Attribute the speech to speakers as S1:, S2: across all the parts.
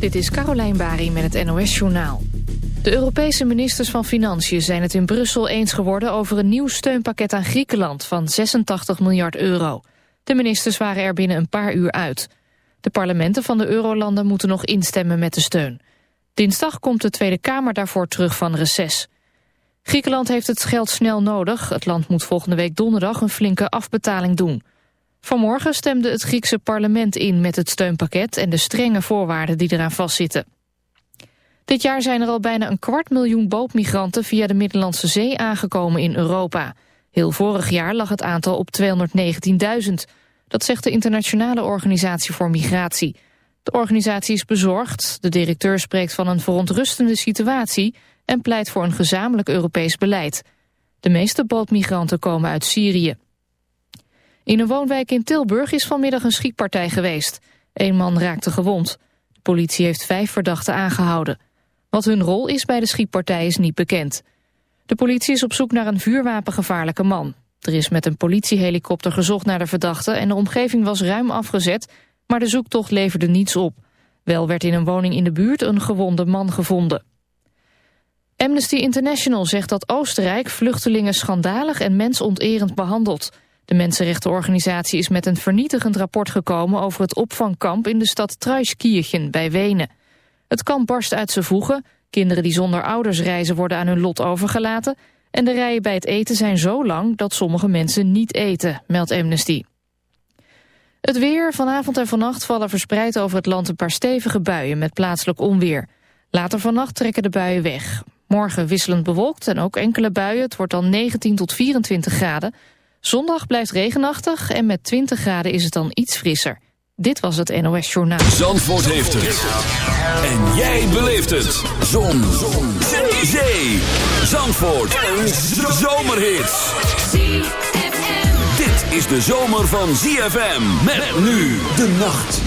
S1: Dit is Carolijn Bari met het NOS Journaal. De Europese ministers van Financiën zijn het in Brussel eens geworden... over een nieuw steunpakket aan Griekenland van 86 miljard euro. De ministers waren er binnen een paar uur uit. De parlementen van de eurolanden moeten nog instemmen met de steun. Dinsdag komt de Tweede Kamer daarvoor terug van reces. Griekenland heeft het geld snel nodig. Het land moet volgende week donderdag een flinke afbetaling doen... Vanmorgen stemde het Griekse parlement in met het steunpakket en de strenge voorwaarden die eraan vastzitten. Dit jaar zijn er al bijna een kwart miljoen bootmigranten via de Middellandse Zee aangekomen in Europa. Heel vorig jaar lag het aantal op 219.000. Dat zegt de Internationale Organisatie voor Migratie. De organisatie is bezorgd. De directeur spreekt van een verontrustende situatie en pleit voor een gezamenlijk Europees beleid. De meeste bootmigranten komen uit Syrië. In een woonwijk in Tilburg is vanmiddag een schietpartij geweest. Een man raakte gewond. De politie heeft vijf verdachten aangehouden. Wat hun rol is bij de schietpartij is niet bekend. De politie is op zoek naar een vuurwapengevaarlijke man. Er is met een politiehelikopter gezocht naar de verdachte... en de omgeving was ruim afgezet, maar de zoektocht leverde niets op. Wel werd in een woning in de buurt een gewonde man gevonden. Amnesty International zegt dat Oostenrijk vluchtelingen schandalig en mensonterend behandelt... De mensenrechtenorganisatie is met een vernietigend rapport gekomen over het opvangkamp in de stad Traiskirchen bij Wenen. Het kamp barst uit zijn voegen, kinderen die zonder ouders reizen worden aan hun lot overgelaten en de rijen bij het eten zijn zo lang dat sommige mensen niet eten, meldt Amnesty. Het weer, vanavond en vannacht vallen verspreid over het land een paar stevige buien met plaatselijk onweer. Later vannacht trekken de buien weg. Morgen wisselend bewolkt en ook enkele buien, het wordt dan 19 tot 24 graden. Zondag blijft regenachtig en met 20 graden is het dan iets frisser. Dit was het NOS Journaal.
S2: Zandvoort heeft het. En jij beleeft het. Zon. Zon. Zee. Zandvoort. Een zomerhit. Dit is de zomer van ZFM. Met nu de nacht.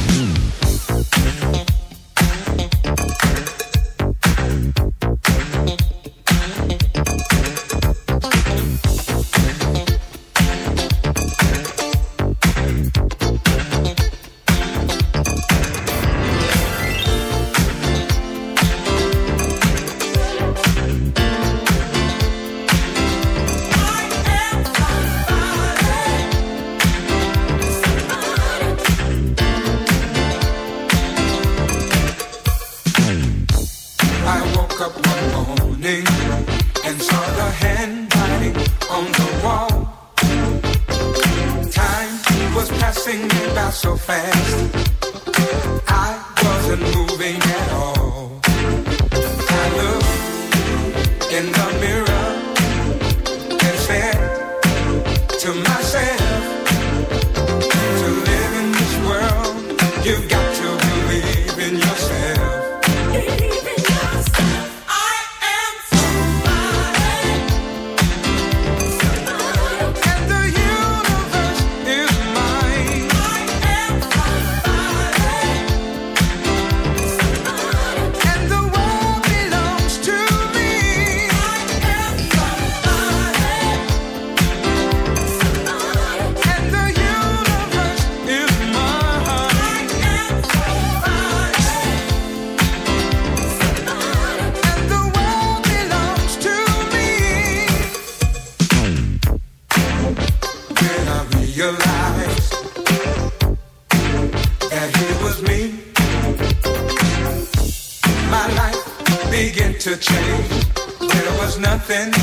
S3: Was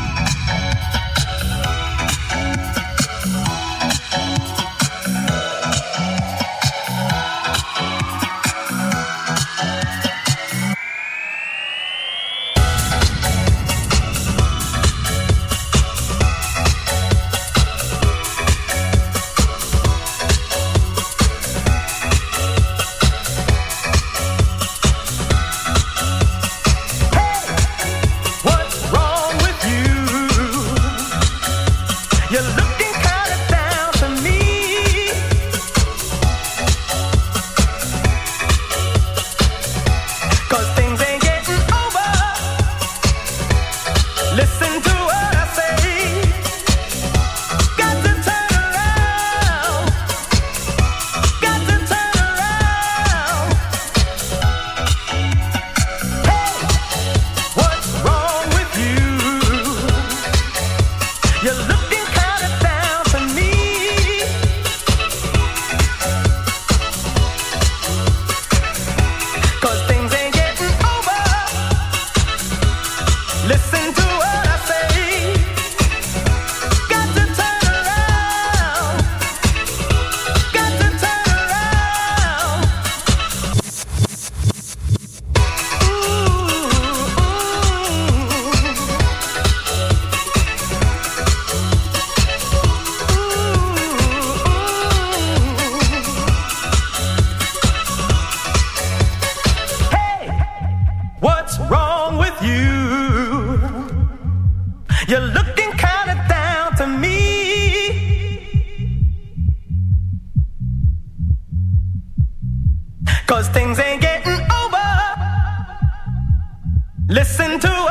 S4: Cause things ain't getting over. Listen to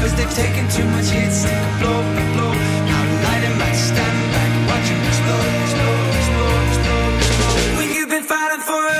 S2: Cause
S5: they've taken too much hits, blow, blow. Now light a match, stand back, watch them explode, explode, explode, explode.
S2: When you've been fighting for it.